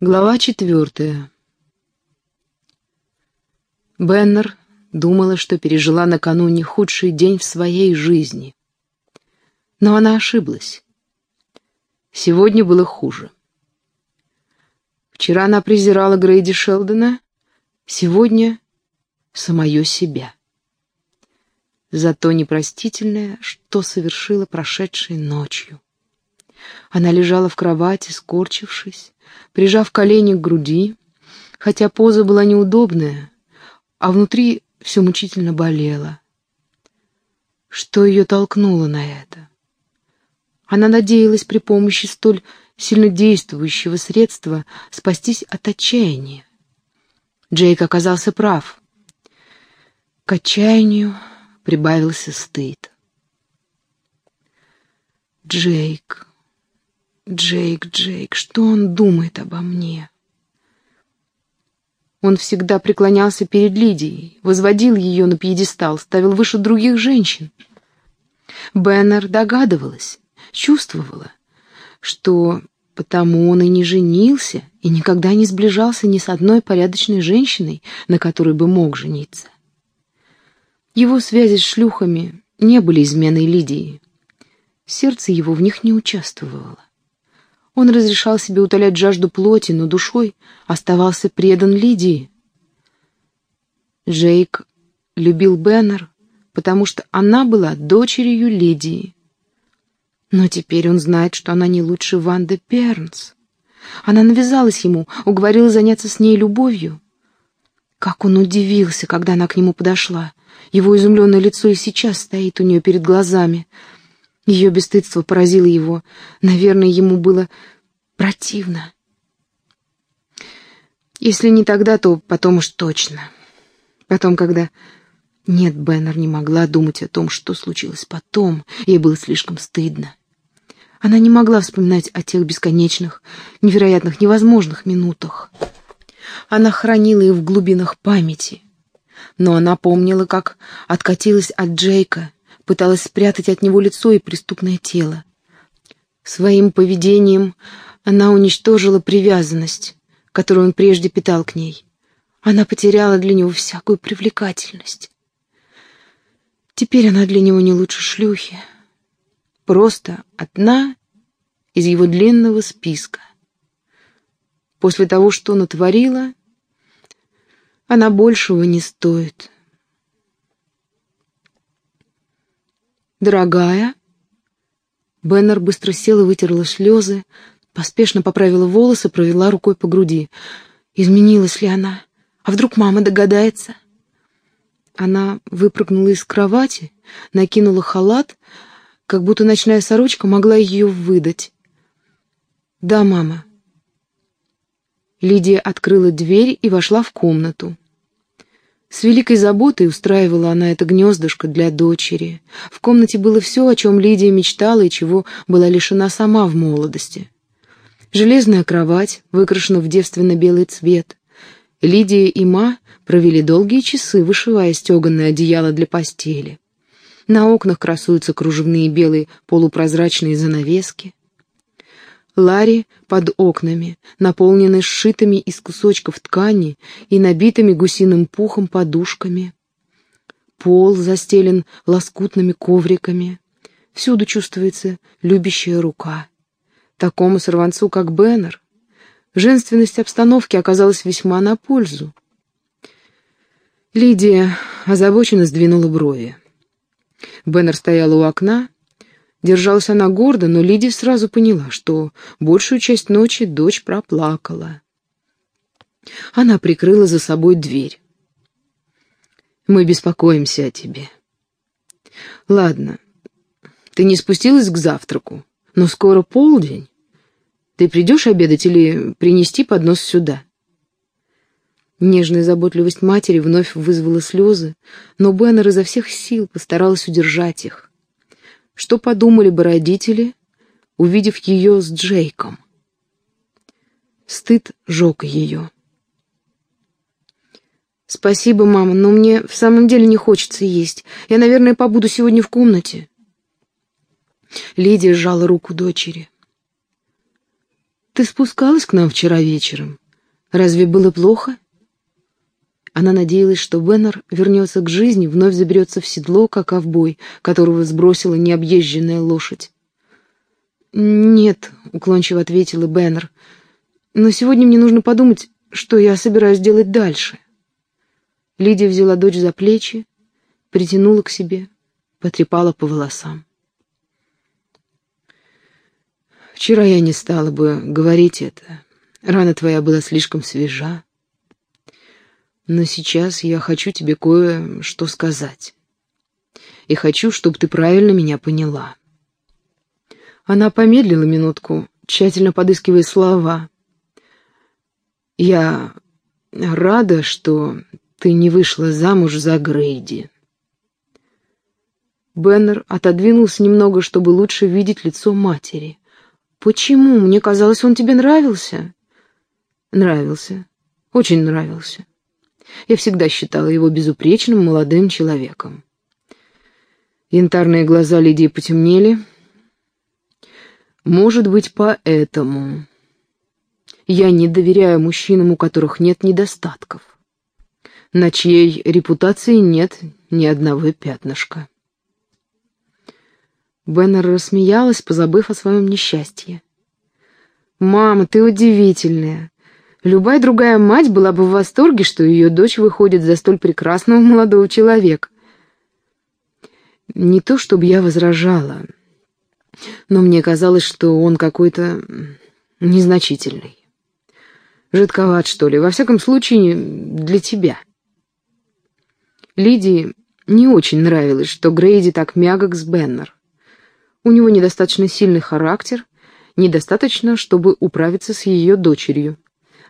Глава четвертая. Беннер думала, что пережила накануне худший день в своей жизни. Но она ошиблась. Сегодня было хуже. Вчера она презирала Грейди Шелдона, сегодня — самое себя. Зато непростительное, что совершила прошедшей ночью. Она лежала в кровати, скорчившись, прижав колени к груди, хотя поза была неудобная, а внутри все мучительно болело. Что ее толкнуло на это? Она надеялась при помощи столь сильнодействующего средства спастись от отчаяния. Джейк оказался прав. К отчаянию прибавился стыд. Джейк. Джейк, Джейк, что он думает обо мне? Он всегда преклонялся перед Лидией, возводил ее на пьедестал, ставил выше других женщин. Беннер догадывалась, чувствовала, что потому он и не женился и никогда не сближался ни с одной порядочной женщиной, на которой бы мог жениться. Его связи с шлюхами не были изменой Лидии. Сердце его в них не участвовало. Он разрешал себе утолять жажду плоти, но душой оставался предан Лидии. Джейк любил Беннер, потому что она была дочерью Лидии. Но теперь он знает, что она не лучше Ванды Пернс. Она навязалась ему, уговорила заняться с ней любовью. Как он удивился, когда она к нему подошла. Его изумленное лицо и сейчас стоит у нее перед глазами — ее бесстыдство поразило его. Наверное, ему было противно. Если не тогда, то потом уж точно. Потом, когда... Нет, Беннер не могла думать о том, что случилось потом. Ей было слишком стыдно. Она не могла вспоминать о тех бесконечных, невероятных, невозможных минутах. Она хранила их в глубинах памяти. Но она помнила, как откатилась от Джейка, пыталась спрятать от него лицо и преступное тело. Своим поведением она уничтожила привязанность, которую он прежде питал к ней. Она потеряла для него всякую привлекательность. Теперь она для него не лучше шлюхи. Просто одна из его длинного списка. После того, что натворила, она большего не стоит. «Дорогая?» Беннер быстро села, вытерла слезы, поспешно поправила волосы, провела рукой по груди. Изменилась ли она? А вдруг мама догадается? Она выпрыгнула из кровати, накинула халат, как будто ночная сорочка могла ее выдать. «Да, мама». Лидия открыла дверь и вошла в комнату. С великой заботой устраивала она это гнездышко для дочери. В комнате было все, о чем Лидия мечтала и чего была лишена сама в молодости. Железная кровать, выкрашена в девственно-белый цвет. Лидия и Ма провели долгие часы, вышивая стеганное одеяло для постели. На окнах красуются кружевные белые полупрозрачные занавески. Ларри под окнами, наполненный сшитыми из кусочков ткани и набитыми гусиным пухом подушками. Пол застелен лоскутными ковриками. Всюду чувствуется любящая рука. Такому сорванцу, как Беннер, женственность обстановки оказалась весьма на пользу. Лидия озабоченно сдвинула брови. Беннер стояла у окна, Держалась она гордо, но Лидия сразу поняла, что большую часть ночи дочь проплакала. Она прикрыла за собой дверь. «Мы беспокоимся о тебе». «Ладно, ты не спустилась к завтраку, но скоро полдень. Ты придешь обедать или принести поднос сюда?» Нежная заботливость матери вновь вызвала слезы, но Беннер изо всех сил постаралась удержать их. Что подумали бы родители, увидев ее с Джейком? Стыд жег ее. «Спасибо, мама, но мне в самом деле не хочется есть. Я, наверное, побуду сегодня в комнате». Лидия сжала руку дочери. Ты спускалась к нам вчера вечером. Разве было плохо?» Она надеялась, что Беннер вернется к жизни, вновь заберется в седло, как овбой, которого сбросила необъезженная лошадь. «Нет», — уклончиво ответила Беннер, — «но сегодня мне нужно подумать, что я собираюсь делать дальше». Лидия взяла дочь за плечи, притянула к себе, потрепала по волосам. «Вчера я не стала бы говорить это. Рана твоя была слишком свежа. Но сейчас я хочу тебе кое-что сказать. И хочу, чтобы ты правильно меня поняла». Она помедлила минутку, тщательно подыскивая слова. «Я рада, что ты не вышла замуж за Грейди». Беннер отодвинулся немного, чтобы лучше видеть лицо матери. «Почему? Мне казалось, он тебе нравился». «Нравился. Очень нравился. Я всегда считала его безупречным молодым человеком». Янтарные глаза Лидии потемнели, может быть, поэтому я не доверяю мужчинам, у которых нет недостатков, на чьей репутации нет ни одного пятнышка. Беннер рассмеялась, позабыв о своем несчастье. «Мама, ты удивительная. Любая другая мать была бы в восторге, что ее дочь выходит за столь прекрасного молодого человека. Не то чтобы я возражала, но мне казалось, что он какой-то незначительный. Жидковат, что ли, во всяком случае, для тебя. Лидии не очень нравилось, что Грейди так мягок с Беннер. У него недостаточно сильный характер, недостаточно, чтобы управиться с ее дочерью.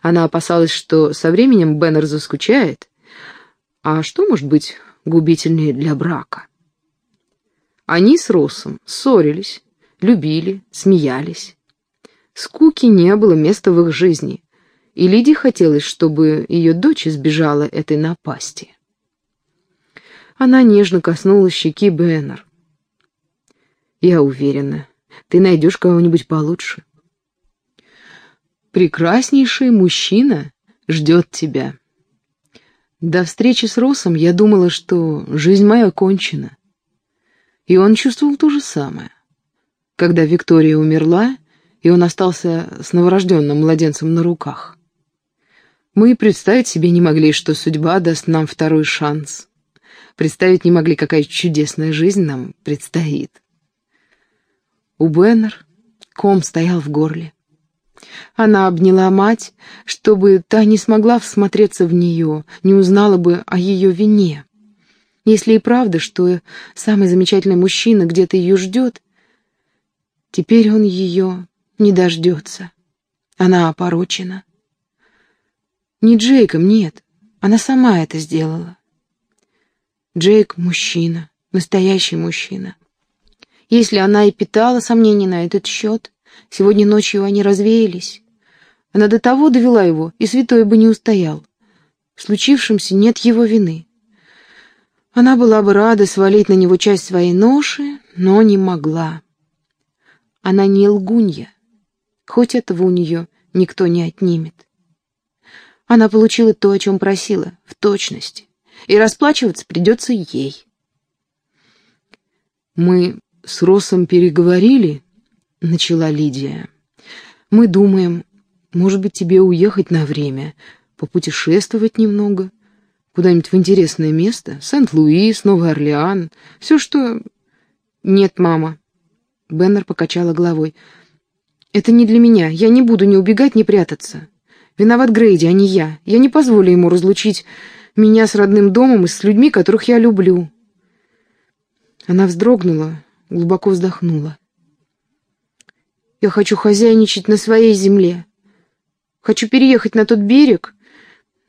Она опасалась, что со временем Беннер заскучает. А что может быть губительнее для брака? Они с Россом ссорились, любили, смеялись. Скуки не было места в их жизни, и Лиде хотелось, чтобы ее дочь избежала этой напасти. Она нежно коснулась щеки Беннер. «Я уверена, ты найдешь кого-нибудь получше. Прекраснейший мужчина ждет тебя. До встречи с Росом я думала, что жизнь моя кончена. И он чувствовал то же самое. Когда Виктория умерла, и он остался с новорожденным младенцем на руках. Мы представить себе не могли, что судьба даст нам второй шанс. Представить не могли, какая чудесная жизнь нам предстоит. У Беннер ком стоял в горле. Она обняла мать, чтобы та не смогла всмотреться в нее, не узнала бы о ее вине. Если и правда, что самый замечательный мужчина где-то ее ждет, теперь он ее не дождется. Она опорочена. Не Джейком, нет, она сама это сделала. Джейк — мужчина, настоящий мужчина. Если она и питала сомнения на этот счет, сегодня ночью они развеялись. Она до того довела его, и святой бы не устоял. В случившемся нет его вины. Она была бы рада свалить на него часть своей ноши, но не могла. Она не лгунья, хоть этого у нее никто не отнимет. Она получила то, о чем просила, в точности, и расплачиваться придется ей. Мы с Росом переговорили, — начала Лидия. Мы думаем, может быть, тебе уехать на время, попутешествовать немного, куда-нибудь в интересное место, Сент-Луис, Новый Орлеан, все, что... Нет, мама. Беннер покачала головой. Это не для меня, я не буду ни убегать, ни прятаться. Виноват Грейди, а не я. Я не позволю ему разлучить меня с родным домом и с людьми, которых я люблю. Она вздрогнула, глубоко вздохнула. «Я хочу хозяйничать на своей земле. Хочу переехать на тот берег,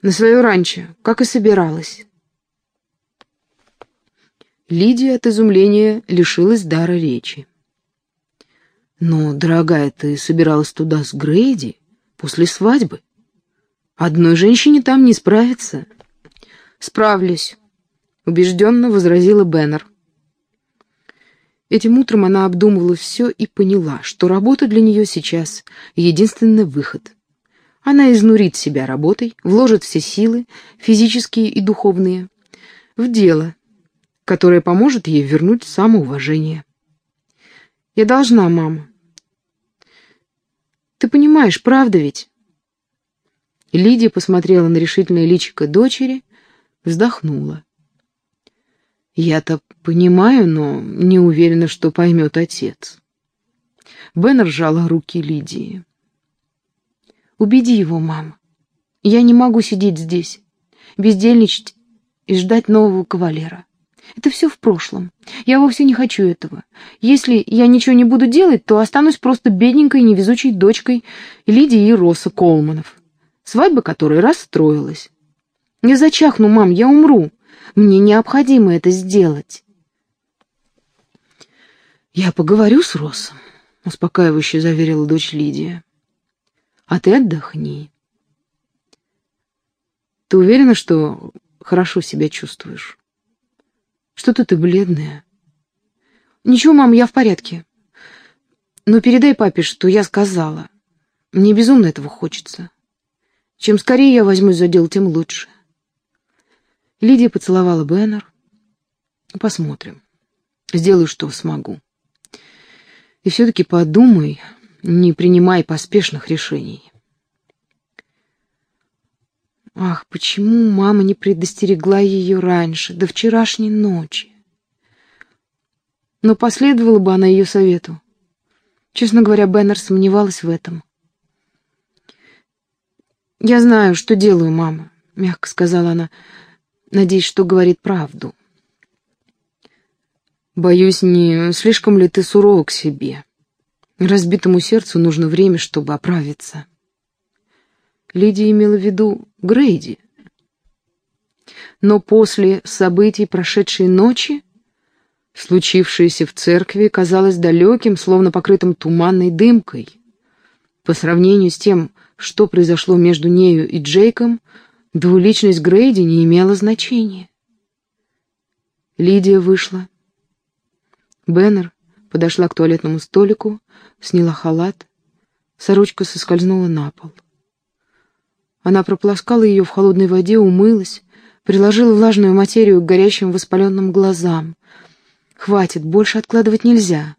на свое ранчо, как и собиралась». Лидия от изумления лишилась дара речи. «Но, дорогая, ты собиралась туда с Грейди после свадьбы? Одной женщине там не справиться». «Справлюсь», — убежденно возразила Беннер. Этим утром она обдумывала все и поняла, что работа для нее сейчас — единственный выход. Она изнурит себя работой, вложит все силы, физические и духовные, в дело, которое поможет ей вернуть самоуважение. «Я должна, мама». «Ты понимаешь, правда ведь?» Лидия посмотрела на решительное личико дочери, вздохнула. «Я-то понимаю, но не уверена, что поймет отец». Бен ржала руки Лидии. «Убеди его, мама. Я не могу сидеть здесь, бездельничать и ждать нового кавалера. Это все в прошлом. Я вовсе не хочу этого. Если я ничего не буду делать, то останусь просто бедненькой невезучей дочкой Лидии и Росса Колманов свадьба которой расстроилась. «Я зачахну, мам, я умру. Мне необходимо это сделать». «Я поговорю с Россом», — успокаивающе заверила дочь Лидия. «А ты отдохни. Ты уверена, что хорошо себя чувствуешь? Что-то ты бледная». «Ничего, мам, я в порядке. Но передай папе, что я сказала. Мне безумно этого хочется». Чем скорее я возьмусь за дело, тем лучше. Лидия поцеловала Беннер. Посмотрим. Сделаю, что смогу. И все-таки подумай, не принимай поспешных решений. Ах, почему мама не предостерегла ее раньше, до вчерашней ночи? Но последовала бы она ее совету. Честно говоря, Беннер сомневалась в этом. «Я знаю, что делаю, мама», — мягко сказала она, надеясь, что говорит правду. «Боюсь, не слишком ли ты сурова к себе? Разбитому сердцу нужно время, чтобы оправиться». Лидия имела в виду Грейди. Но после событий прошедшей ночи случившееся в церкви казалось далеким, словно покрытым туманной дымкой. По сравнению с тем, что произошло между нею и Джейком, двуличность Грейди не имела значения. Лидия вышла. Беннер подошла к туалетному столику, сняла халат, сорочка соскользнула на пол. Она прополоскала ее в холодной воде, умылась, приложила влажную материю к горящим воспаленным глазам. «Хватит, больше откладывать нельзя».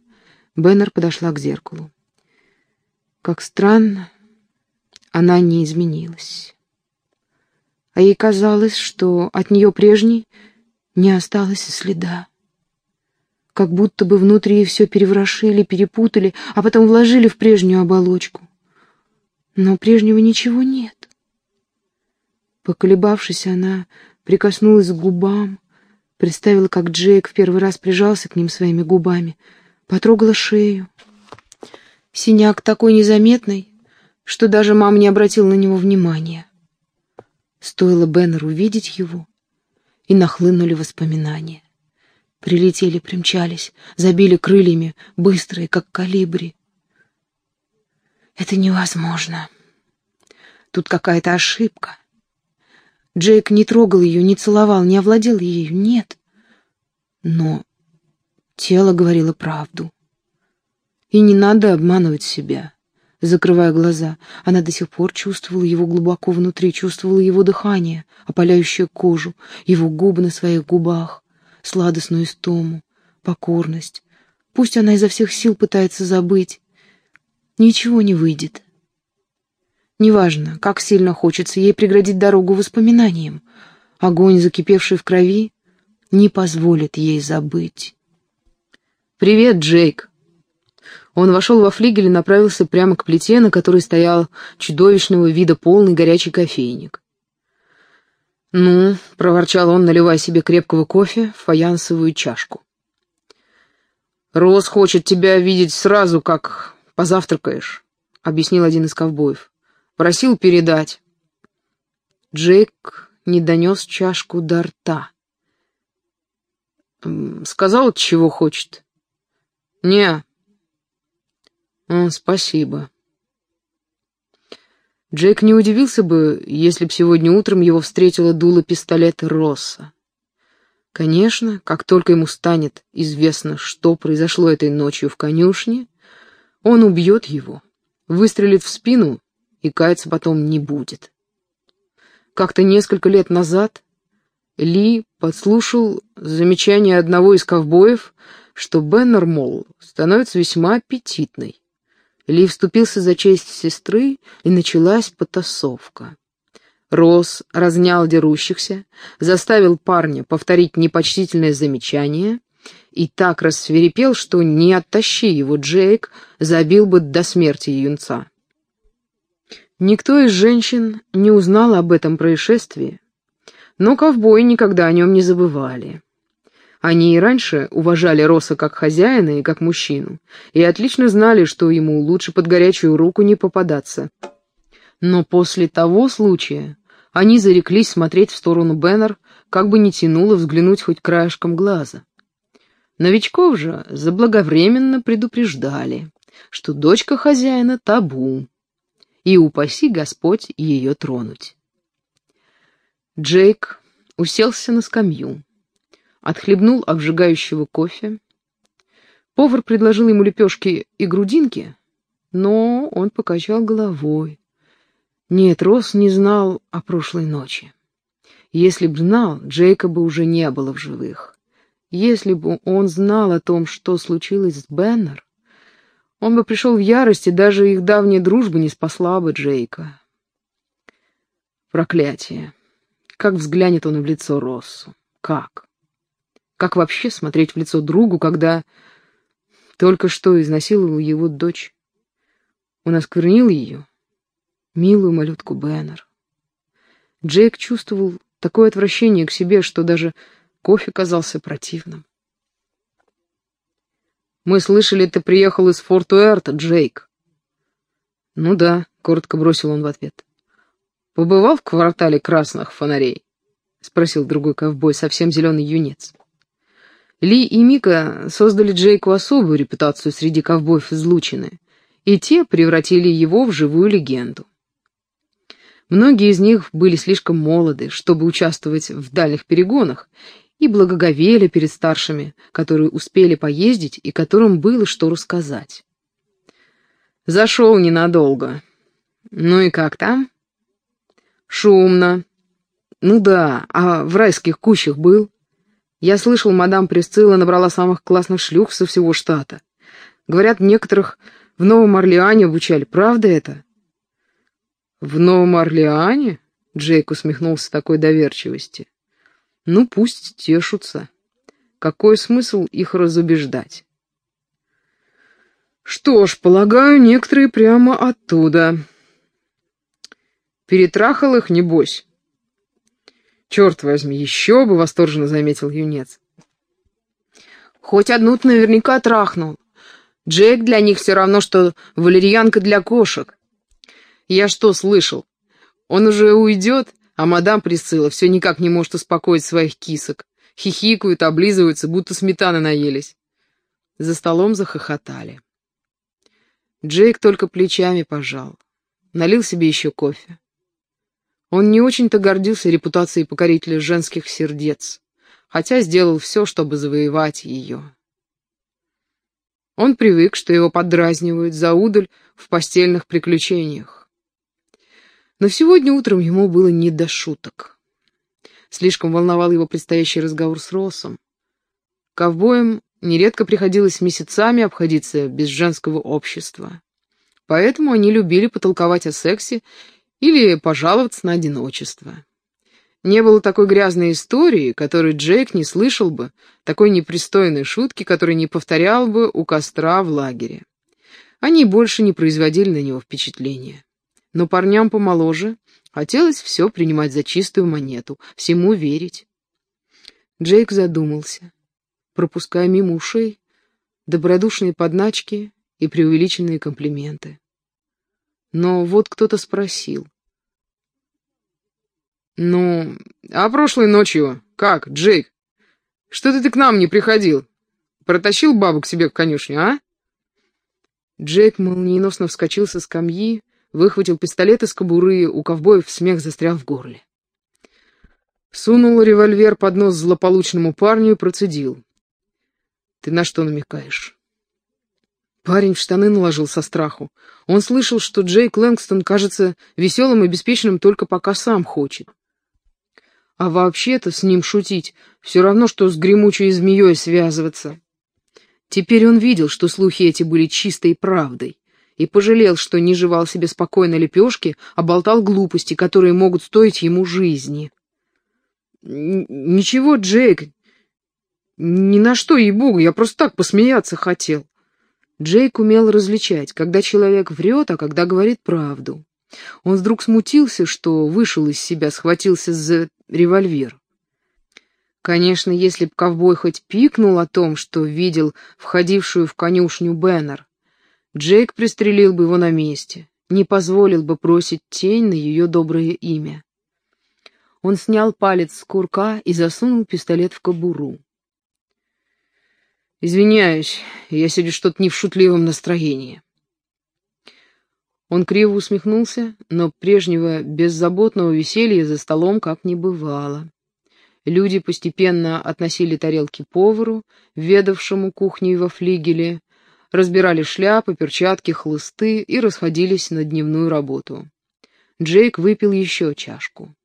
Беннер подошла к зеркалу. Как странно, она не изменилась. А ей казалось, что от нее прежней не осталось и следа. Как будто бы внутри все переворошили, перепутали, а потом вложили в прежнюю оболочку. Но прежнего ничего нет. Поколебавшись, она прикоснулась к губам, представила, как Джейк в первый раз прижался к ним своими губами, потрогала шею. Синяк такой незаметный, что даже мама не обратила на него внимания. Стоило Беннеру увидеть его, и нахлынули воспоминания. Прилетели, примчались, забили крыльями, быстрые, как калибри. Это невозможно. Тут какая-то ошибка. Джейк не трогал ее, не целовал, не овладел ею, нет. Но тело говорило правду. И не надо обманывать себя закрывая глаза. Она до сих пор чувствовала его глубоко внутри, чувствовала его дыхание, опаляющее кожу, его губы на своих губах, сладостную истому, покорность. Пусть она изо всех сил пытается забыть. Ничего не выйдет. Неважно, как сильно хочется ей преградить дорогу воспоминаниям. Огонь, закипевший в крови, не позволит ей забыть. «Привет, Джейк!» Он вошел во флигель и направился прямо к плите, на которой стоял чудовищного вида полный горячий кофейник. «Ну», — проворчал он, наливая себе крепкого кофе в фаянсовую чашку. «Рос хочет тебя видеть сразу, как позавтракаешь», — объяснил один из ковбоев. «Просил передать». Джейк не донес чашку до рта. «Сказал, чего хочет?» «Не, «Спасибо». Джейк не удивился бы, если б сегодня утром его встретила дуло пистолета Росса. Конечно, как только ему станет известно, что произошло этой ночью в конюшне, он убьет его, выстрелит в спину и каяться потом не будет. Как-то несколько лет назад Ли подслушал замечание одного из ковбоев, что Беннер, мол, становится весьма аппетитной. Ли вступился за честь сестры, и началась потасовка. Росс разнял дерущихся, заставил парня повторить непочтительное замечание и так рассверепел, что не оттащи его Джейк, забил бы до смерти юнца. Никто из женщин не узнал об этом происшествии, но ковбои никогда о нем не забывали. Они и раньше уважали Росса как хозяина и как мужчину, и отлично знали, что ему лучше под горячую руку не попадаться. Но после того случая они зареклись смотреть в сторону Беннер, как бы не тянуло взглянуть хоть краешком глаза. Новичков же заблаговременно предупреждали, что дочка хозяина — табу, и упаси Господь ее тронуть. Джейк уселся на скамью отхлебнул обжигающего кофе. Повар предложил ему лепешки и грудинки, но он покачал головой. Нет, Росс не знал о прошлой ночи. Если б знал, Джейкоба уже не было в живых. Если бы он знал о том, что случилось с Беннер, он бы пришел в ярость, и даже их давняя дружба не спасла бы Джейка. Проклятие! Как взглянет он в лицо Россу? Как? Как вообще смотреть в лицо другу, когда только что изнасиловал его дочь? Он осквернил ее, милую малютку Беннер. Джейк чувствовал такое отвращение к себе, что даже кофе казался противным. «Мы слышали, ты приехал из Форт-Уэрта, Джейк». «Ну да», — коротко бросил он в ответ. «Побывал в квартале красных фонарей?» — спросил другой ковбой, совсем зеленый юнец. Ли и Мика создали Джейку особую репутацию среди ковбоев излучины, и те превратили его в живую легенду. Многие из них были слишком молоды, чтобы участвовать в дальних перегонах, и благоговели перед старшими, которые успели поездить и которым было что рассказать. Зашел ненадолго. Ну и как там? Шумно. Ну да, а в райских кущах был? Я слышал, мадам Присцилла набрала самых классных шлюх со всего штата. Говорят, некоторых в Новом Орлеане обучали. Правда это? В Новом Орлеане? Джейк усмехнулся такой доверчивости. Ну, пусть тешутся. Какой смысл их разубеждать? Что ж, полагаю, некоторые прямо оттуда. Перетрахал их, небось. «Черт возьми, еще бы!» — восторженно заметил юнец. «Хоть одну-то наверняка трахнул. Джек для них все равно, что валерьянка для кошек. Я что слышал? Он уже уйдет, а мадам Присцилла все никак не может успокоить своих кисок. Хихикают, облизываются, будто сметаны наелись». За столом захохотали. Джейк только плечами пожал. Налил себе еще кофе. Он не очень-то гордился репутацией покорителя женских сердец, хотя сделал все, чтобы завоевать ее. Он привык, что его подразнивают за удаль в постельных приключениях. Но сегодня утром ему было не до шуток. Слишком волновал его предстоящий разговор с Россом. Ковбоям нередко приходилось месяцами обходиться без женского общества. Поэтому они любили потолковать о сексе или пожаловаться на одиночество. Не было такой грязной истории, которой Джейк не слышал бы, такой непристойной шутки, которой не повторял бы у костра в лагере. Они больше не производили на него впечатления. Но парням помоложе хотелось все принимать за чистую монету, всему верить. Джейк задумался, пропуская мимо ушей добродушные подначки и преувеличенные комплименты. Но вот кто-то спросил. «Ну, а прошлой ночью как, Джейк? Что ты к нам не приходил? Протащил бабу к себе в конюшню, а?» Джейк молниеносно вскочил со скамьи, выхватил пистолет из кобуры, у ковбоев смех застрял в горле. Сунул револьвер под нос злополучному парню и процедил. «Ты на что намекаешь?» Парень в штаны наложил со страху. Он слышал, что Джейк Лэнгстон кажется веселым и беспечным только пока сам хочет. А вообще-то с ним шутить все равно, что с гремучей змеей связываться. Теперь он видел, что слухи эти были чистой правдой, и пожалел, что не жевал себе спокойно лепешки, а болтал глупости, которые могут стоить ему жизни. «Ничего, Джейк, ни на что, ей-богу, я просто так посмеяться хотел». Джейк умел различать, когда человек врет, а когда говорит правду. Он вдруг смутился, что вышел из себя, схватился за револьвер. Конечно, если б ковбой хоть пикнул о том, что видел входившую в конюшню Беннер, Джейк пристрелил бы его на месте, не позволил бы бросить тень на ее доброе имя. Он снял палец с курка и засунул пистолет в кобуру. «Извиняюсь, я сегодня что-то не в шутливом настроении». Он криво усмехнулся, но прежнего беззаботного веселья за столом как не бывало. Люди постепенно относили тарелки повару, ведавшему кухней во флигеле, разбирали шляпы, перчатки, хлысты и расходились на дневную работу. Джейк выпил еще чашку.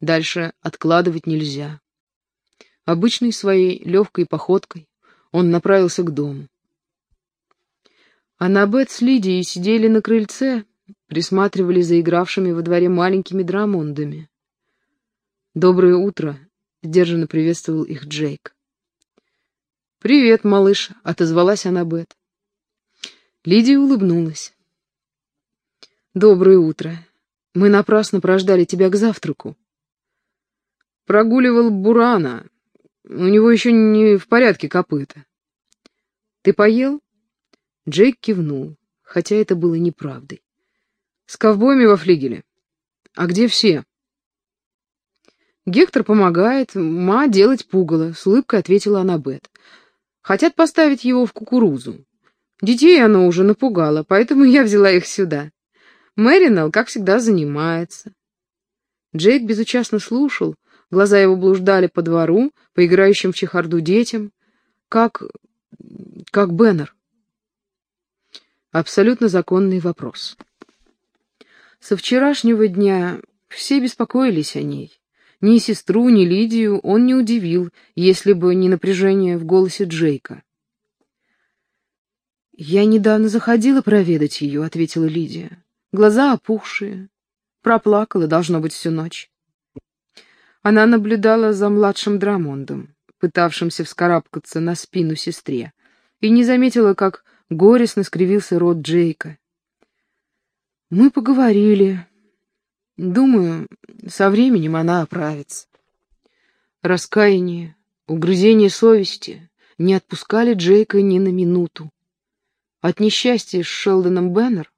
Дальше откладывать нельзя. Обычной своей легкой походкой он направился к дому. Аннабет с Лидией сидели на крыльце, присматривали за игравшими во дворе маленькими драмондами. «Доброе утро», — сдержанно приветствовал их Джейк. «Привет, малыш», — отозвалась Аннабет. Лидия улыбнулась. «Доброе утро. Мы напрасно прождали тебя к завтраку». «Прогуливал Бурана. У него еще не в порядке копыта». «Ты поел?» Джейк кивнул, хотя это было неправдой. «С ковбоями во флигеле. А где все?» «Гектор помогает, ма делать пугало», — с улыбкой ответила Аннабет. «Хотят поставить его в кукурузу. Детей оно уже напугало, поэтому я взяла их сюда. Мэринелл, как всегда, занимается. Джейк безучастно слушал, глаза его блуждали по двору, по играющим в чехарду детям, как... как Беннер. Абсолютно законный вопрос. Со вчерашнего дня все беспокоились о ней. Ни сестру, ни Лидию он не удивил, если бы не напряжение в голосе Джейка. «Я недавно заходила проведать ее», — ответила Лидия. «Глаза опухшие. Проплакала, должно быть, всю ночь». Она наблюдала за младшим Драмондом, пытавшимся вскарабкаться на спину сестре, и не заметила, как горестно скривился рот Джейка. «Мы поговорили. Думаю, со временем она оправится». Раскаяние, угрызение совести не отпускали Джейка ни на минуту от несчастья с Шелдоном Беннер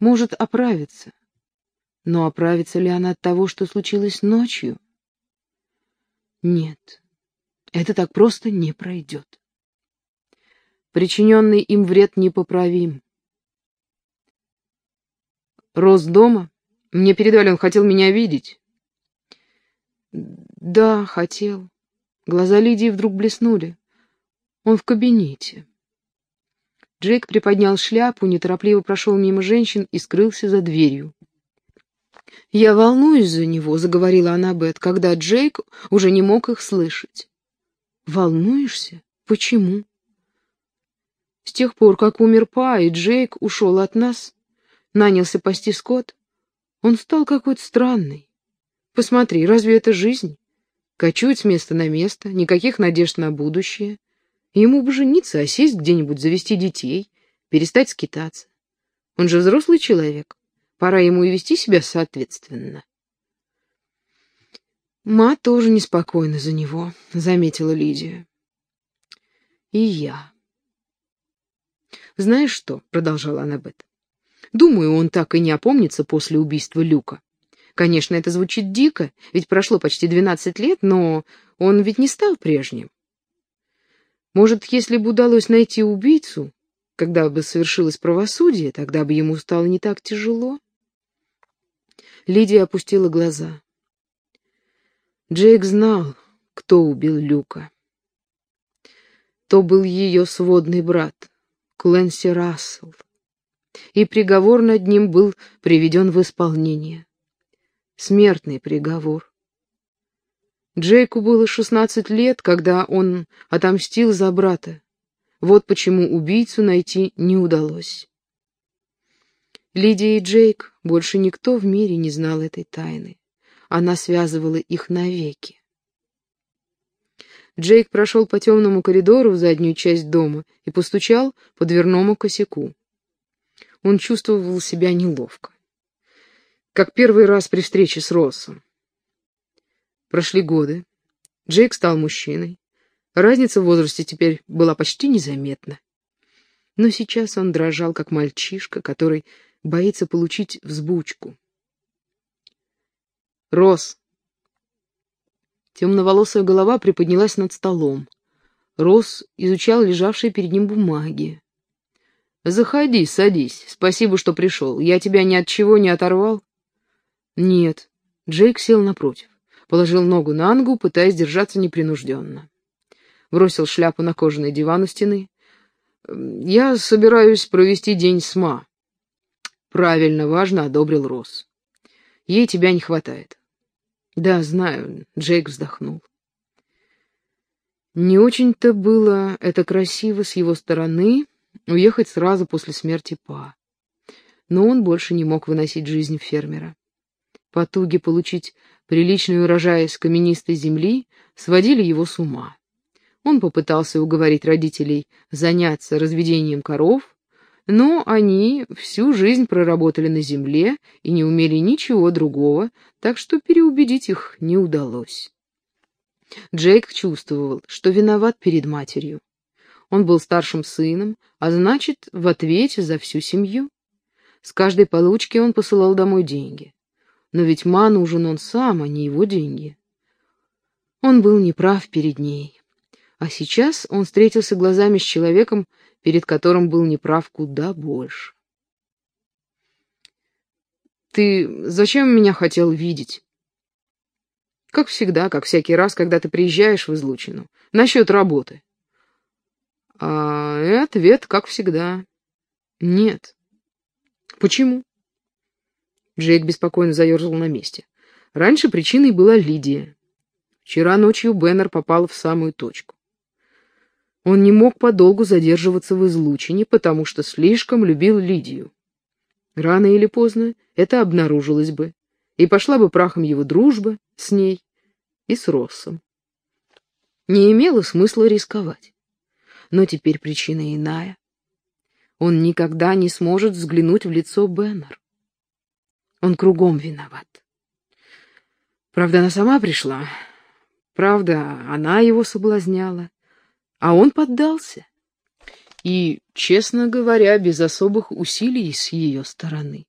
может оправиться. Но оправится ли она от того, что случилось ночью? Нет, это так просто не пройдет. Причиненный им вред непоправим. Рос дома? Мне передали, он хотел меня видеть. Да, хотел. Глаза Лидии вдруг блеснули. Он в кабинете. Джейк приподнял шляпу, неторопливо прошел мимо женщин и скрылся за дверью. «Я волнуюсь за него», — заговорила Аннабет, когда Джейк уже не мог их слышать. «Волнуешься? Почему?» «С тех пор, как умер Па, и Джейк ушел от нас, нанялся пасти скот, он стал какой-то странный. Посмотри, разве это жизнь? Кочует с места на место, никаких надежд на будущее. Ему бы жениться, а сесть где-нибудь, завести детей, перестать скитаться. Он же взрослый человек. Пора ему и вести себя соответственно. Ма тоже неспокойна за него, заметила Лидия. И я. Знаешь что, продолжала Аннабет. Думаю, он так и не опомнится после убийства Люка. Конечно, это звучит дико, ведь прошло почти двенадцать лет, но он ведь не стал прежним. Может, если бы удалось найти убийцу, когда бы совершилось правосудие, тогда бы ему стало не так тяжело? Лидия опустила глаза. Джейк знал, кто убил Люка. То был ее сводный брат, Кленси Рассел, и приговор над ним был приведен в исполнение. Смертный приговор. Джейку было шестнадцать лет, когда он отомстил за брата. Вот почему убийцу найти не удалось. Лидия и Джейк, больше никто в мире не знал этой тайны. Она связывала их навеки. Джейк прошел по темному коридору в заднюю часть дома и постучал по дверному косяку. Он чувствовал себя неловко, как первый раз при встрече с Россом. Прошли годы. Джейк стал мужчиной. Разница в возрасте теперь была почти незаметна. Но сейчас он дрожал, как мальчишка, который боится получить взбучку. «Рос, Темноволосая голова приподнялась над столом. Рос изучал лежавшие перед ним бумаги. «Заходи, садись. Спасибо, что пришел. Я тебя ни от чего не оторвал?» «Нет». Джейк сел напротив, положил ногу на ногу, пытаясь держаться непринужденно. Бросил шляпу на кожаный диван у стены. «Я собираюсь провести день с Ма». «Правильно, важно», — одобрил Рос. «Ей тебя не хватает. Да, знаю, Джейк вздохнул. Не очень-то было это красиво с его стороны уехать сразу после смерти Па. Но он больше не мог выносить жизнь фермера. Потуги получить приличный урожай из каменистой земли сводили его с ума. Он попытался уговорить родителей заняться разведением коров, но они всю жизнь проработали на земле и не умели ничего другого, так что переубедить их не удалось. Джейк чувствовал, что виноват перед матерью. Он был старшим сыном, а значит, в ответе за всю семью. С каждой получки он посылал домой деньги. Но ведь ма нужен он сам, а не его деньги. Он был неправ перед ней. А сейчас он встретился глазами с человеком, перед которым был неправ куда больше. «Ты зачем меня хотел видеть?» «Как всегда, как всякий раз, когда ты приезжаешь в излучину. Насчет работы». А ответ, как всегда, нет. Почему? Джейк беспокойно заерзал на месте. Раньше причиной была Лидия. Вчера ночью Беннер попал в самую точку. Он не мог подолгу задерживаться в излучине, потому что слишком любил Лидию. Рано или поздно это обнаружилось бы, и пошла бы прахом его дружба с ней и с Россом. Не имело смысла рисковать. Но теперь причина иная. Он никогда не сможет взглянуть в лицо Беннер. Он кругом виноват. Правда, она сама пришла. Правда, она его соблазняла. А он поддался. И, честно говоря, без особых усилий с ее стороны.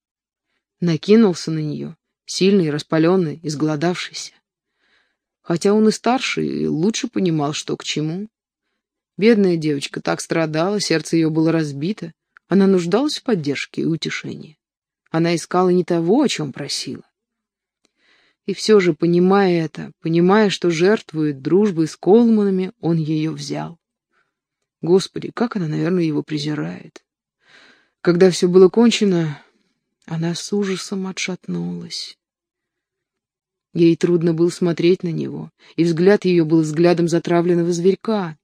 Накинулся на нее, сильный, распаленный, изголодавшийся. Хотя он и старше, и лучше понимал, что к чему. Бедная девочка так страдала, сердце ее было разбито. Она нуждалась в поддержке и утешении. Она искала не того, о чем просила. И все же, понимая это, понимая, что жертвует дружбой с Колманами, он ее взял. Господи, как она, наверное, его презирает. Когда все было кончено, она с ужасом отшатнулась. Ей трудно было смотреть на него, и взгляд ее был взглядом затравленного зверька.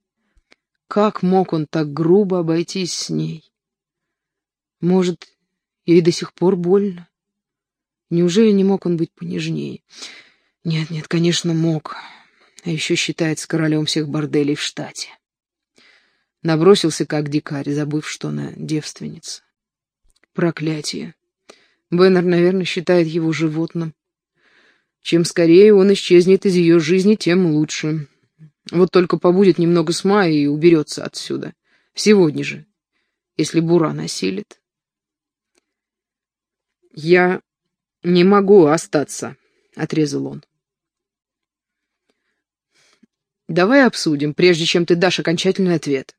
Как мог он так грубо обойтись с ней? Может, ей до сих пор больно? Неужели не мог он быть понежнее? Нет, нет, конечно, мог. А еще считается королем всех борделей в штате. Набросился, как дикарь, забыв, что она девственница. Проклятие. Беннер, наверное, считает его животным. Чем скорее он исчезнет из ее жизни, тем лучше. Вот только побудет немного с Майей и уберется отсюда. Сегодня же, если бура насилит. Я «Не могу остаться», — отрезал он. «Давай обсудим, прежде чем ты дашь окончательный ответ.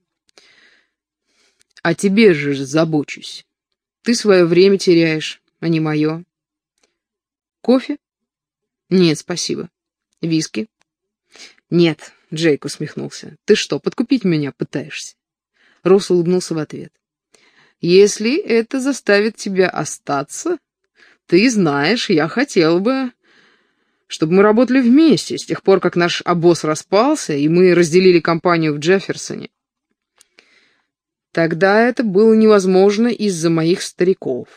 А тебе же забочусь. Ты свое время теряешь, а не мое. Кофе? Нет, спасибо. Виски? Нет, Джейк усмехнулся. Ты что, подкупить меня пытаешься? Росс улыбнулся в ответ. Если это заставит тебя остаться, ты знаешь, я хотел бы, чтобы мы работали вместе с тех пор, как наш обоз распался, и мы разделили компанию в Джефферсоне. Тогда это было невозможно из-за моих стариков.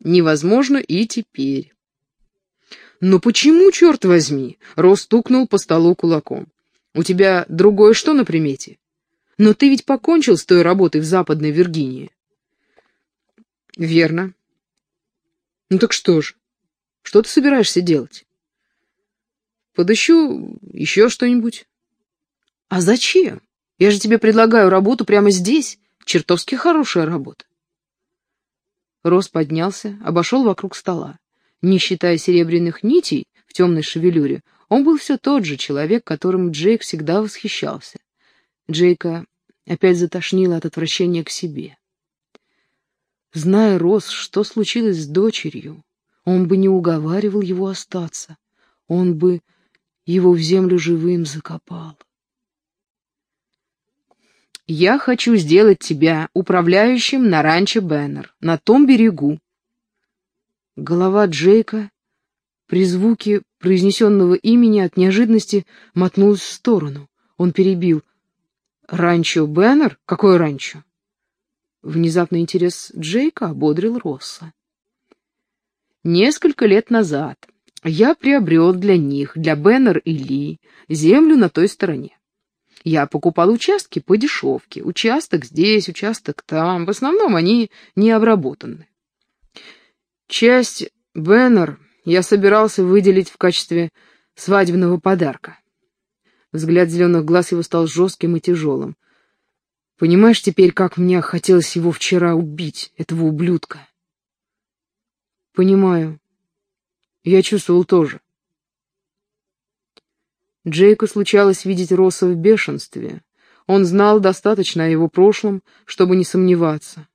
Невозможно и теперь. «Но почему, черт возьми?» — Рос стукнул по столу кулаком. «У тебя другое что на примете? Но ты ведь покончил с той работой в Западной Виргинии». «Верно». «Ну так что же? Что ты собираешься делать?» «Подыщу еще что-нибудь». «А зачем? Я же тебе предлагаю работу прямо здесь, Чертовски хорошая работа. Рос поднялся, обошел вокруг стола. Не считая серебряных нитей в темной шевелюре, он был все тот же человек, которым Джейк всегда восхищался. Джейка опять затошнило от отвращения к себе. Зная Рос, что случилось с дочерью, он бы не уговаривал его остаться, он бы его в землю живым закопал. Я хочу сделать тебя управляющим на ранчо Беннер, на том берегу. Голова Джейка при звуке произнесенного имени от неожиданности мотнулась в сторону. Он перебил. «Ранчо Беннер? Какое ранчо?» Внезапный интерес Джейка ободрил Росса. Несколько лет назад я приобрел для них, для Беннер и Ли, землю на той стороне. Я покупал участки по дешевке. Участок здесь, участок там. В основном они не обработаны. Часть Беннер я собирался выделить в качестве свадебного подарка. Взгляд зеленых глаз его стал жестким и тяжелым. Понимаешь теперь, как мне хотелось его вчера убить, этого ублюдка? Понимаю. Я чувствовал тоже. Джейку случалось видеть Росса в бешенстве. Он знал достаточно о его прошлом, чтобы не сомневаться.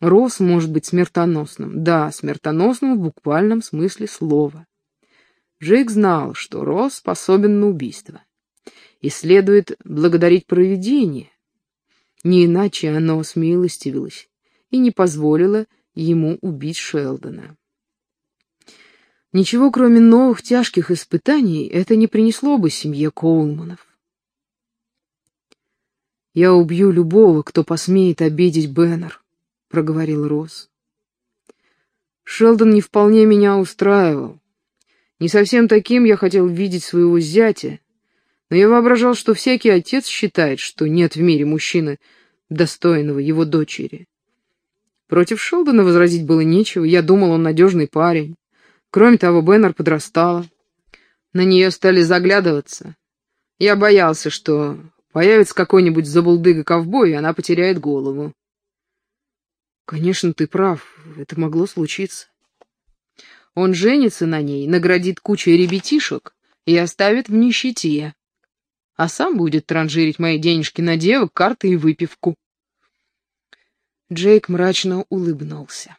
Росс может быть смертоносным. Да, смертоносным в буквальном смысле слова. Джейк знал, что Росс способен на убийство. И следует благодарить провидение. Не иначе оно смилостивилось и не позволило ему убить Шелдона. Ничего, кроме новых тяжких испытаний, это не принесло бы семье Коулманов. «Я убью любого, кто посмеет обидеть Беннер», — проговорил Росс. Шелдон не вполне меня устраивал. Не совсем таким я хотел видеть своего зятя, но я воображал, что всякий отец считает, что нет в мире мужчины, достойного его дочери. Против Шелдона возразить было нечего, я думал, он надежный парень. Кроме того, Беннер подрастала. На нее стали заглядываться. Я боялся, что появится какой-нибудь забулдыга-ковбой, и она потеряет голову. Конечно, ты прав, это могло случиться. Он женится на ней, наградит кучей ребятишек и оставит в нищете, а сам будет транжирить мои денежки на девок, карты и выпивку. Джейк мрачно улыбнулся.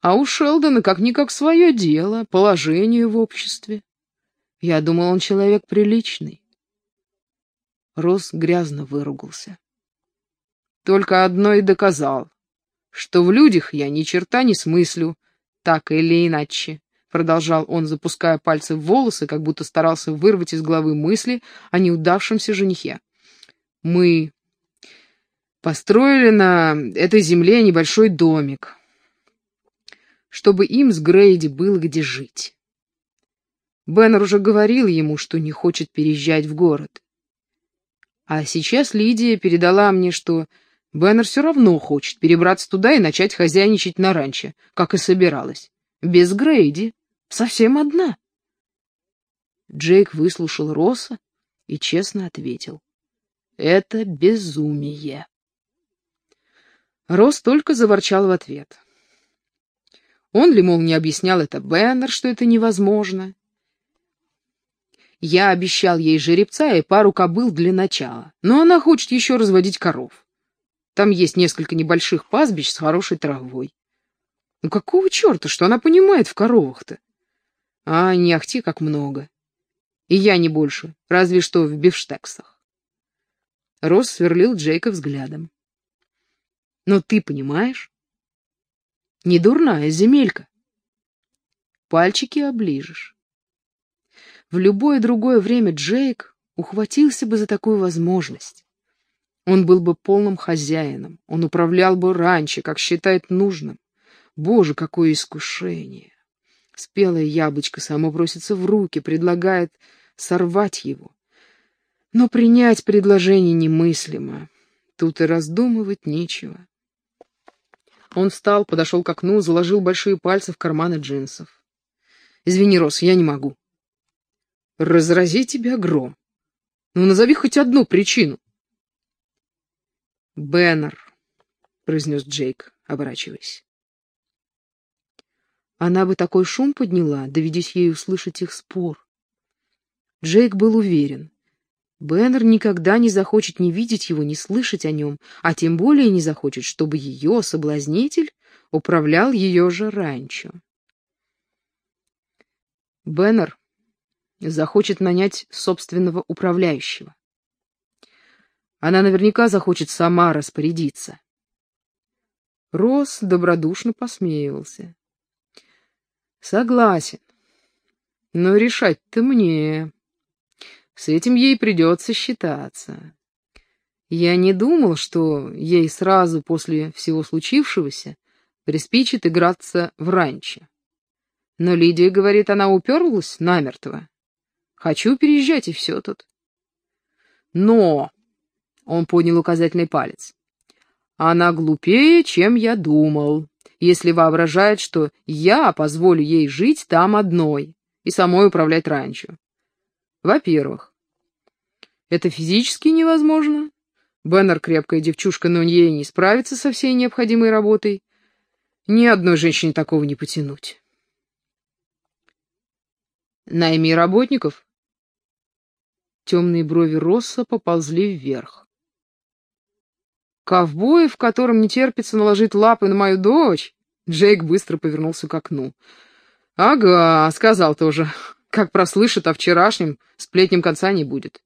А у Шелдона как-никак свое дело, положение в обществе. Я думал, он человек приличный. Рос грязно выругался. Только одно и доказал, что в людях я ни черта не смыслю, так или иначе. Продолжал он, запуская пальцы в волосы, как будто старался вырвать из головы мысли о неудавшемся женихе. Мы построили на этой земле небольшой домик, чтобы им с Грейди было где жить. Беннер уже говорил ему, что не хочет переезжать в город. А сейчас Лидия передала мне, что Беннер все равно хочет перебраться туда и начать хозяйничать на ранчо, как и собиралась. Без Грейди. Совсем одна. Джейк выслушал Росса и честно ответил. Это безумие. Росс только заворчал в ответ. Он ли, мол, не объяснял это Беннер, что это невозможно? Я обещал ей жеребца и пару кобыл для начала, но она хочет еще разводить коров. Там есть несколько небольших пастбищ с хорошей травой. Ну какого черта, что она понимает в коровах-то? А не ахти как много. И я не больше, разве что в бифштексах. Росс сверлил Джейка взглядом. Но ты понимаешь? Не дурная земелька. Пальчики оближешь. В любое другое время Джейк ухватился бы за такую возможность. Он был бы полным хозяином, он управлял бы раньше, как считает нужным. Боже, какое искушение! Спелое яблочко само бросится в руки, предлагает сорвать его. Но принять предложение немыслимо. Тут и раздумывать нечего. Он встал, подошел к окну, заложил большие пальцы в карманы джинсов. «Извини, Рос, я не могу». «Разрази тебя гром. Ну, назови хоть одну причину». «Беннер», — произнес Джейк, оборачиваясь. Она бы такой шум подняла, доведись ей услышать их спор. Джейк был уверен. Беннер никогда не захочет ни видеть его, ни слышать о нем, а тем более не захочет, чтобы ее соблазнитель управлял ее же ранчо. Беннер захочет нанять собственного управляющего. Она наверняка захочет сама распорядиться. Росс добродушно посмеивался. Согласен. Но решать-то мне. С этим ей придется считаться. Я не думал, что ей сразу после всего случившегося приспичит играться в ранчо. Но Лидия говорит, она уперлась намертво. Хочу переезжать, и все тут. Но, — он поднял указательный палец, — она глупее, чем я думал если воображает, что я позволю ей жить там одной и самой управлять ранчо. Во-первых, это физически невозможно. Беннер крепкая девчушка, но ей не справится со всей необходимой работой. Ни одной женщине такого не потянуть. Найми работников. Темные брови Росса поползли вверх. Ковбой, в котором не терпится наложить лапы на мою дочь? Джейк быстро повернулся к окну. Ага, сказал тоже. Как прослышит о вчерашнем, сплетнем конца не будет.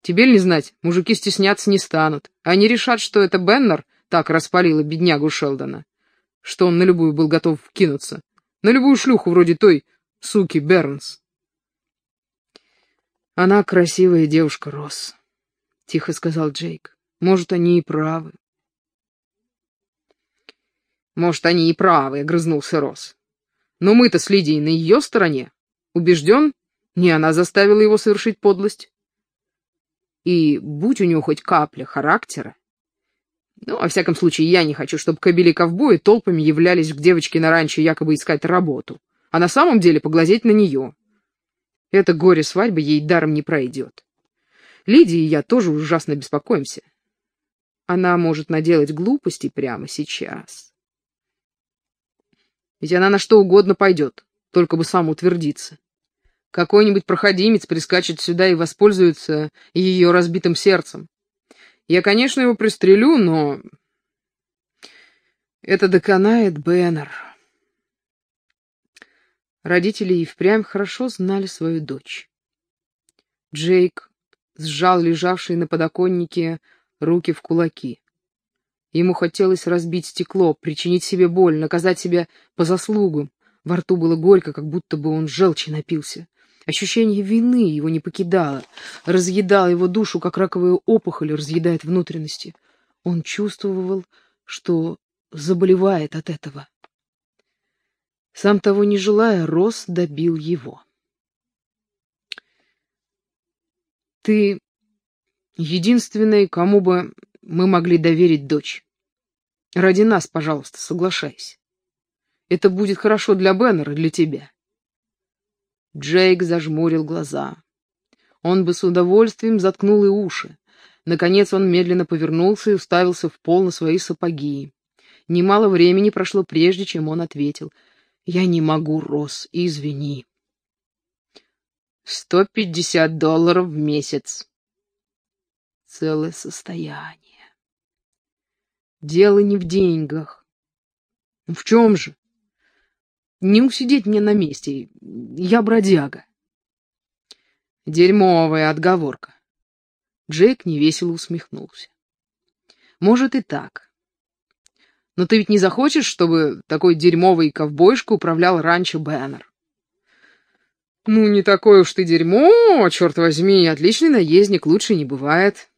Тебе ли не знать, мужики стесняться не станут. Они решат, что это Беннер так распалила беднягу Шелдона, что он на любую был готов кинуться. На любую шлюху вроде той суки Бернс. Она красивая девушка, Росс, — тихо сказал Джейк. Может, они и правы. Может, они и правы, — огрызнулся Рос. Но мы-то с Лидией на ее стороне. Убежден, не она заставила его совершить подлость. И будь у него хоть капля характера. Ну, во всяком случае, я не хочу, чтобы кобели-ковбои толпами являлись к девочке на ранчо якобы искать работу, а на самом деле поглазеть на нее. Это горе-свадьба ей даром не пройдет. Лидия и я тоже ужасно беспокоимся. Она может наделать глупостей прямо сейчас. Ведь она на что угодно пойдет, только бы сам утвердиться. Какой-нибудь проходимец прискачет сюда и воспользуется ее разбитым сердцем. Я, конечно, его пристрелю, но... Это доконает Беннер. Родители и впрямь хорошо знали свою дочь. Джейк сжал лежавший на подоконнике руки в кулаки. Ему хотелось разбить стекло, причинить себе боль, наказать себя по заслугам. Во рту было горько, как будто бы он желчи напился. Ощущение вины его не покидало, разъедало его душу, как раковая опухоль разъедает внутренности. Он чувствовал, что заболевает от этого. Сам того не желая, Рос добил его. «Ты Единственной, кому бы мы могли доверить дочь. Ради нас, пожалуйста, соглашайся. Это будет хорошо для Беннера и для тебя. Джейк зажмурил глаза. Он бы с удовольствием заткнул и уши. Наконец он медленно повернулся и уставился в пол на свои сапоги. Немало времени прошло, прежде чем он ответил. «Я не могу, Рос, извини». «Сто пятьдесят долларов в месяц», целое состояние. Дело не в деньгах. Ну, в чем же? не усидеть мне на месте. Я бродяга. Дерьмовая отговорка. Джейк невесело усмехнулся. Может и так. Но ты ведь не захочешь, чтобы такой дерьмовый ковбойшка управлял ранчо Бэннер? Ну, не такое уж ты дерьмо, черт возьми, отличный наездник, лучше не бывает.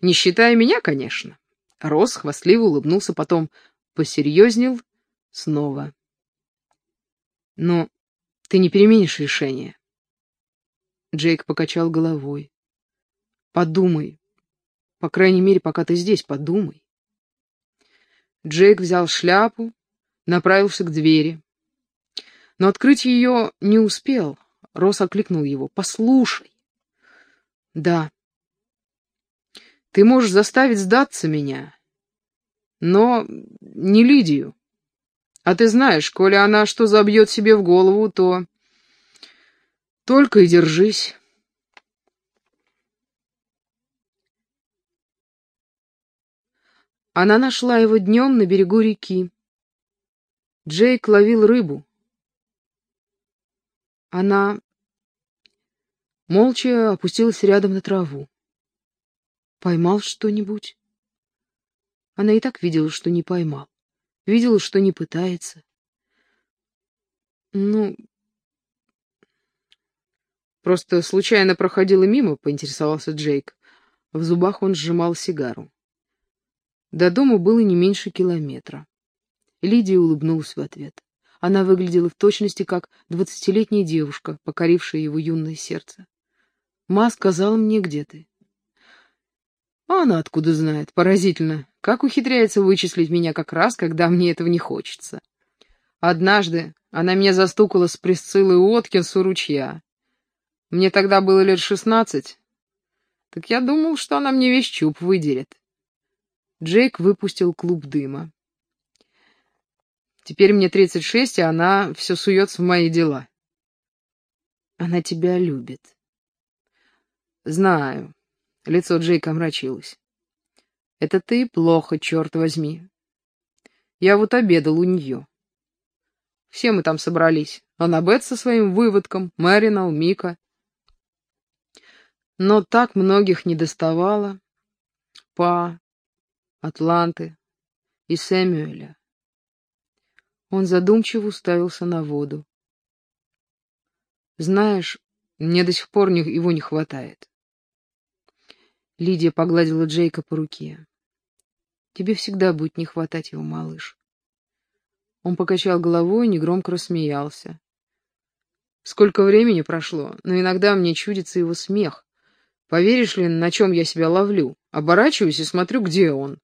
Не считая меня, конечно. Рос хвастливо улыбнулся, потом посерьезнел снова. Но ты не переменишь решение. Джейк покачал головой. Подумай. По крайней мере, пока ты здесь, подумай. Джейк взял шляпу, направился к двери. Но открыть ее не успел. Рос окликнул его. «Послушай». «Да». «Ты можешь заставить сдаться меня, но не Лидию. А ты знаешь, коли она что забьет себе в голову, то только и держись». Она нашла его днем на берегу реки. Джейк ловил рыбу. Она молча опустилась рядом на траву. Поймал что-нибудь? Она и так видела, что не поймал. Видела, что не пытается. Ну, просто случайно проходила мимо, поинтересовался Джейк. В зубах он сжимал сигару. До дома было не меньше километра. Лидия улыбнулась в ответ. Она выглядела в точности как двадцатилетняя девушка, покорившая его юное сердце. «Ма сказала мне, где ты». А она откуда знает? Поразительно. Как ухитряется вычислить меня как раз, когда мне этого не хочется. Однажды она меня застукала с Присциллой Уоткинс у ручья. Мне тогда было лет шестнадцать. Так я думал, что она мне весь чуб выдерет. Джейк выпустил клуб дыма. Теперь мне 36, а она все суется в мои дела. Она тебя любит. Знаю. Лицо Джейка омрачилось. Это ты плохо, черт возьми. Я вот обедал у нее. Все мы там собрались. Аннабет со своим выводком, Мэринал, Мика. Но так многих не доставало. Па, Атланты и Сэмюэля. Он задумчиво уставился на воду. «Знаешь, мне до сих пор его не хватает». Лидия погладила Джейка по руке. «Тебе всегда будет не хватать его, малыш». Он покачал головой и негромко рассмеялся. Сколько времени прошло, но иногда мне чудится его смех. Поверишь ли, на чем я себя ловлю? Оборачиваюсь и смотрю, где он.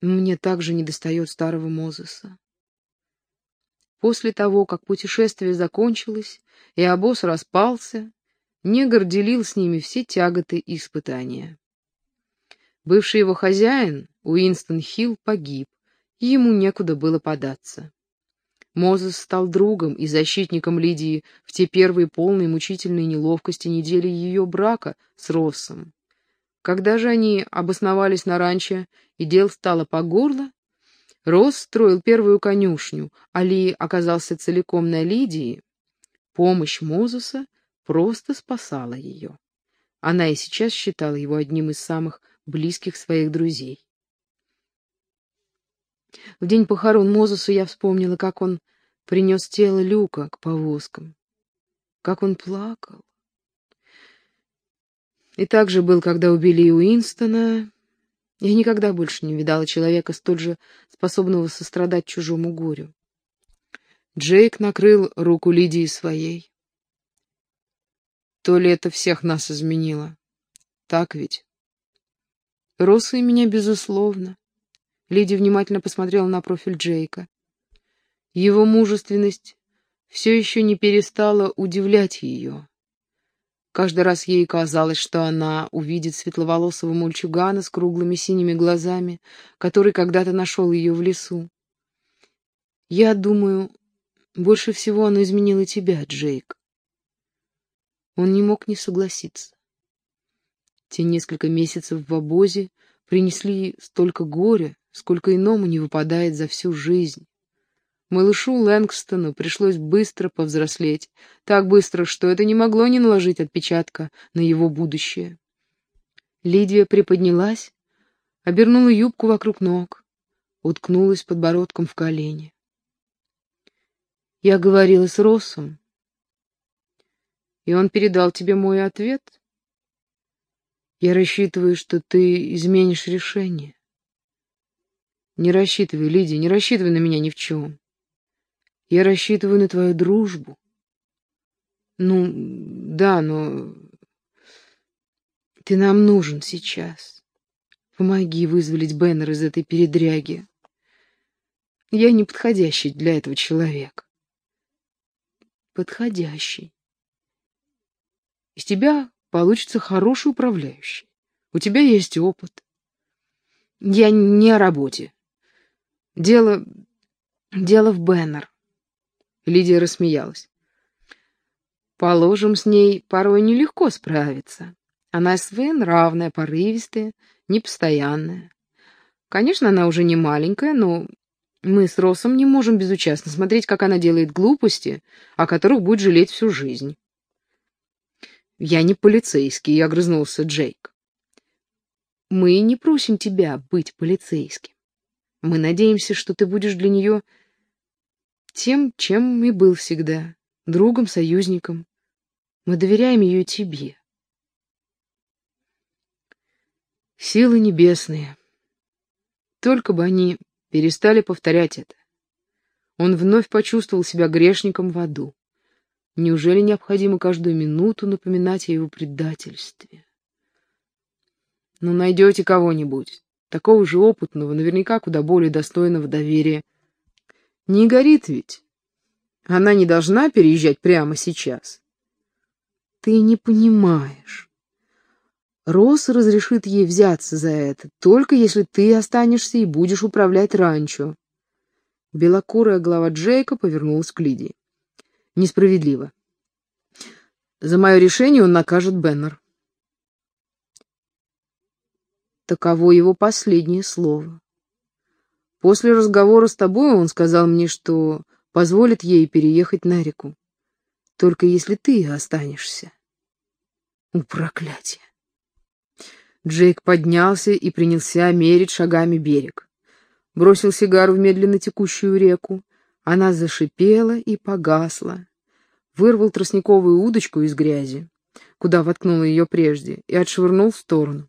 Мне также недостает старого Мозеса. После того, как путешествие закончилось и обоз распался, негр делил с ними все тяготы и испытания. Бывший его хозяин, Уинстон Хилл, погиб, ему некуда было податься. Мозес стал другом и защитником Лидии в те первые полные мучительные неловкости недели ее брака с Россом. Когда же они обосновались на ранчо, и дел стало по горло, Рос строил первую конюшню, а Ли оказался целиком на Лидии, помощь Мозуса просто спасала ее. Она и сейчас считала его одним из самых близких своих друзей. В день похорон Мозуса я вспомнила, как он принес тело Люка к повозкам, как он плакал. И так же был, когда убили Уинстона. Я никогда больше не видала человека, столь же способного сострадать чужому горю. Джейк накрыл руку Лидии своей. То ли это всех нас изменило? Так ведь? Роса и меня, безусловно. Лидия внимательно посмотрела на профиль Джейка. Его мужественность все еще не перестала удивлять ее. Каждый раз ей казалось, что она увидит светловолосого мальчугана с круглыми синими глазами, который когда-то нашел ее в лесу. «Я думаю, больше всего оно изменило тебя, Джейк». Он не мог не согласиться. Те несколько месяцев в обозе принесли столько горя, сколько иному не выпадает за всю жизнь. Малышу Лэнгстону пришлось быстро повзрослеть, так быстро, что это не могло не наложить отпечатка на его будущее. Лидия приподнялась, обернула юбку вокруг ног, уткнулась подбородком в колени. Я говорила с Россом, и он передал тебе мой ответ. Я рассчитываю, что ты изменишь решение. Не рассчитывай, Лидия, не рассчитывай на меня ни в чем. Я рассчитываю на твою дружбу. Ну, да, но ты нам нужен сейчас. Помоги вызволить Беннер из этой передряги. Я не подходящий для этого человек. Подходящий. Из тебя получится хороший управляющий. У тебя есть опыт. Я не о работе. Дело... дело в Беннер. Лидия рассмеялась. Положим, с ней порой нелегко справиться. Она своенравная, порывистая, непостоянная. Конечно, она уже не маленькая, но мы с Росом не можем безучастно смотреть, как она делает глупости, о которых будет жалеть всю жизнь. «Я не полицейский», — огрызнулся Джейк. «Мы не просим тебя быть полицейским. Мы надеемся, что ты будешь для нее тем, чем и был всегда, другом, союзником. Мы доверяем ее тебе. Силы небесные. Только бы они перестали повторять это. Он вновь почувствовал себя грешником в аду. Неужели необходимо каждую минуту напоминать о его предательстве? Ну, найдете кого-нибудь, такого же опытного, наверняка куда более достойного доверия, не горит ведь. Она не должна переезжать прямо сейчас. Ты не понимаешь. Росс разрешит ей взяться за это, только если ты останешься и будешь управлять ранчо. Белокурая голова Джейка повернулась к Лидии. Несправедливо. За мое решение он накажет Беннер. Таково его последнее слово. После разговора с тобой он сказал мне, что позволит ей переехать на реку. Только если ты останешься. У проклятия. Джейк поднялся и принялся мерить шагами берег. Бросил сигару в медленно текущую реку. Она зашипела и погасла. Вырвал тростниковую удочку из грязи, куда воткнул ее прежде, и отшвырнул в сторону.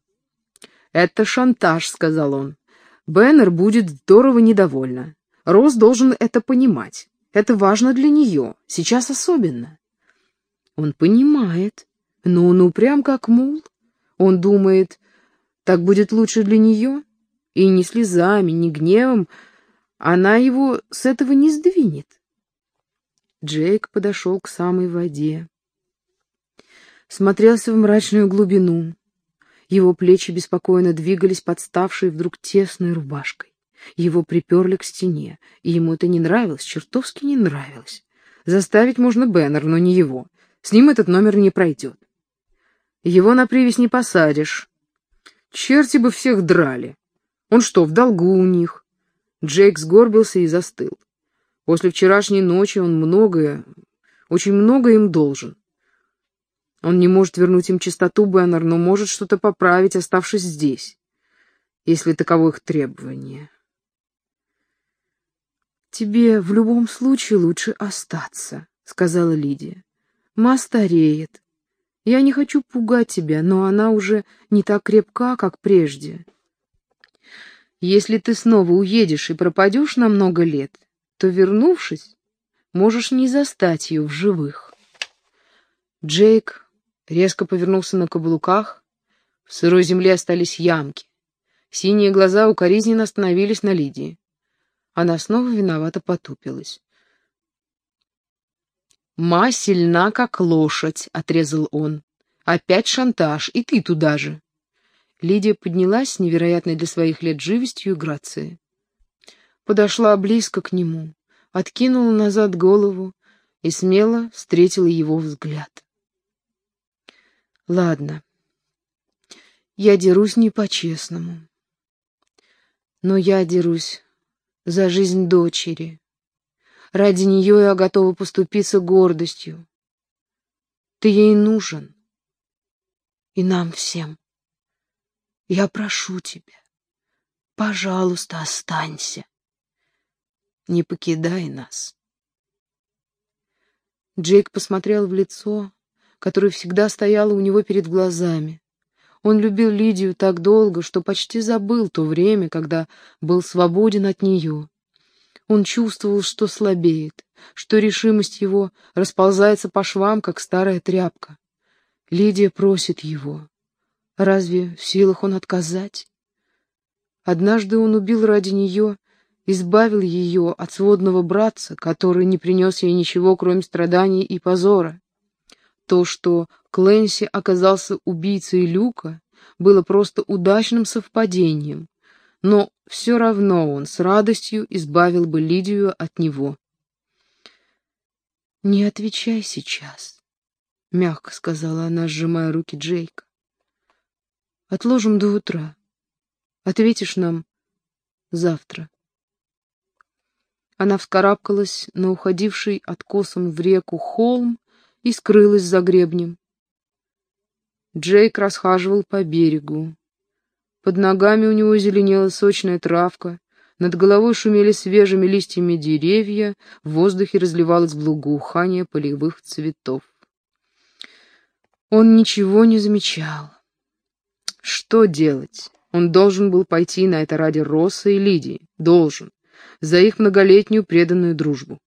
«Это шантаж», — сказал он. Беннер будет здорово недовольна. Рос должен это понимать. Это важно для нее, сейчас особенно. Он понимает, но он упрям как мул. Он думает, так будет лучше для нее, и ни слезами, ни гневом она его с этого не сдвинет. Джейк подошел к самой воде. Смотрелся в мрачную глубину. Его плечи беспокойно двигались под ставшей вдруг тесной рубашкой. Его приперли к стене, и ему это не нравилось, чертовски не нравилось. Заставить можно Беннер, но не его. С ним этот номер не пройдет. Его на привязь не посадишь. Черти бы всех драли. Он что, в долгу у них? Джейк сгорбился и застыл. После вчерашней ночи он многое, очень многое им должен. Он не может вернуть им чистоту, Беннер, но может что-то поправить, оставшись здесь, если таково их требование. «Тебе в любом случае лучше остаться», — сказала Лидия. «Ма стареет. Я не хочу пугать тебя, но она уже не так крепка, как прежде. Если ты снова уедешь и пропадешь на много лет, то, вернувшись, можешь не застать ее в живых». Джейк резко повернулся на каблуках. В сырой земле остались ямки. Синие глаза укоризненно остановились на Лидии. Она снова виновато потупилась. «Ма сильна, как лошадь», — отрезал он. «Опять шантаж, и ты туда же». Лидия поднялась невероятной для своих лет живостью и грацией. Подошла близко к нему, откинула назад голову и смело встретила его взгляд. Ладно, я дерусь не по-честному. Но я дерусь за жизнь дочери. Ради нее я готова поступиться гордостью. Ты ей нужен. И нам всем. Я прошу тебя, пожалуйста, останься. Не покидай нас. Джейк посмотрел в лицо, которое всегда стояло у него перед глазами. Он любил Лидию так долго, что почти забыл то время, когда был свободен от нее. Он чувствовал, что слабеет, что решимость его расползается по швам, как старая тряпка. Лидия просит его. Разве в силах он отказать? Однажды он убил ради нее, избавил ее от сводного братца, который не принес ей ничего, кроме страданий и позора. То, что Клэнси оказался убийцей Люка, было просто удачным совпадением, но все равно он с радостью избавил бы Лидию от него. «Не отвечай сейчас», — мягко сказала она, сжимая руки Джейка. «Отложим до утра. Ответишь нам завтра». Она вскарабкалась на уходивший откосом в реку холм и скрылась за гребнем. Джейк расхаживал по берегу. Под ногами у него зеленела сочная травка, над головой шумели свежими листьями деревья, в воздухе разливалось благоухание полевых цветов. Он ничего не замечал. Что делать? Он должен был пойти на это ради Росса и Лидии. Должен. За их многолетнюю преданную дружбу.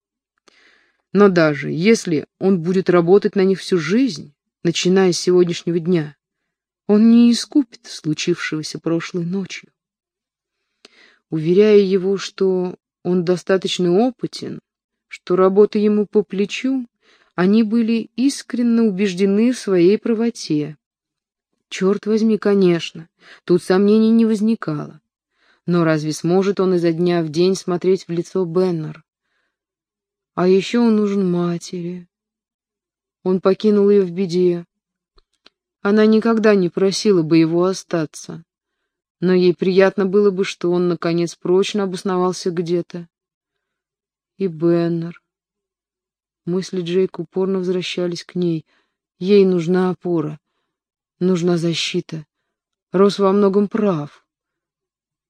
Но даже если он будет работать на них всю жизнь, начиная с сегодняшнего дня, он не искупит случившегося прошлой ночью. Уверяя его, что он достаточно опытен, что работа ему по плечу, они были искренне убеждены в своей правоте. Черт возьми, конечно, тут сомнений не возникало. Но разве сможет он изо дня в день смотреть в лицо Беннер? А еще он нужен матери. Он покинул ее в беде, она никогда не просила бы его остаться, но ей приятно было бы, что он, наконец, прочно обосновался где-то. И Беннер. Мысли Джейк упорно возвращались к ней. Ей нужна опора, нужна защита. Рос во многом прав.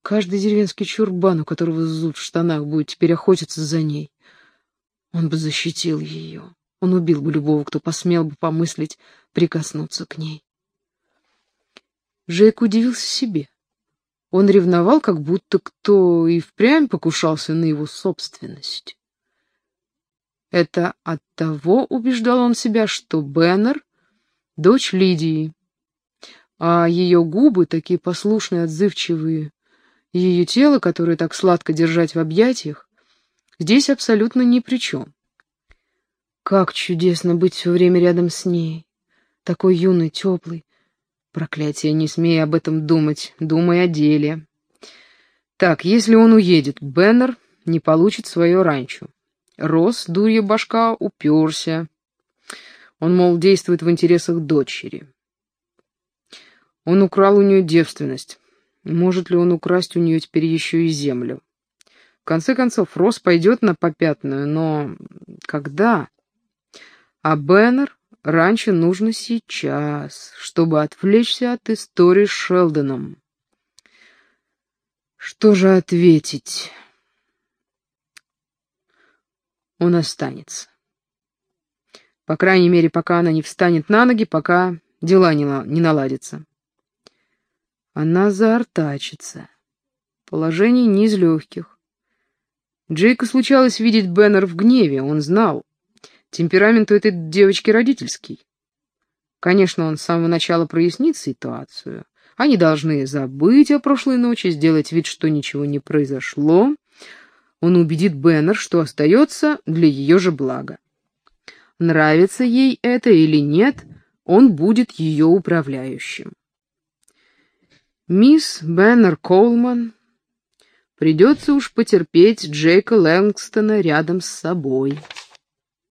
Каждый деревенский чурбан, у которого зуд в штанах, будет теперь охотиться за ней. Он бы защитил ее. Он убил бы любого, кто посмел бы помыслить прикоснуться к ней. Жейк удивился себе. Он ревновал, как будто кто и впрямь покушался на его собственность. Это от того убеждал он себя, что Беннер — дочь Лидии, а ее губы, такие послушные, отзывчивые, ее тело, которое так сладко держать в объятиях, здесь абсолютно ни при чем. Как чудесно быть все время рядом с ней, такой юный, теплый. Проклятие, не смей об этом думать, думай о деле. Так, если он уедет, Беннер не получит свое ранчо. Рос, дурья башка, уперся. Он, мол, действует в интересах дочери. Он украл у нее девственность. Может ли он украсть у нее теперь еще и землю? В конце концов, Рос пойдет на попятную, но когда? А Беннер раньше нужно сейчас, чтобы отвлечься от истории с Шелдоном. Что же ответить? Он останется. По крайней мере, пока она не встанет на ноги, пока дела не, не наладятся. Она заортачится. Положение не из легких. Джейку случалось видеть Беннер в гневе, он знал. Темперамент у этой девочки родительский. Конечно, он с самого начала прояснит ситуацию. Они должны забыть о прошлой ночи, сделать вид, что ничего не произошло. Он убедит Беннер, что остается для ее же блага. Нравится ей это или нет, он будет ее управляющим. Мисс Беннер Колман придется уж потерпеть Джейка Лэнгстона рядом с собой.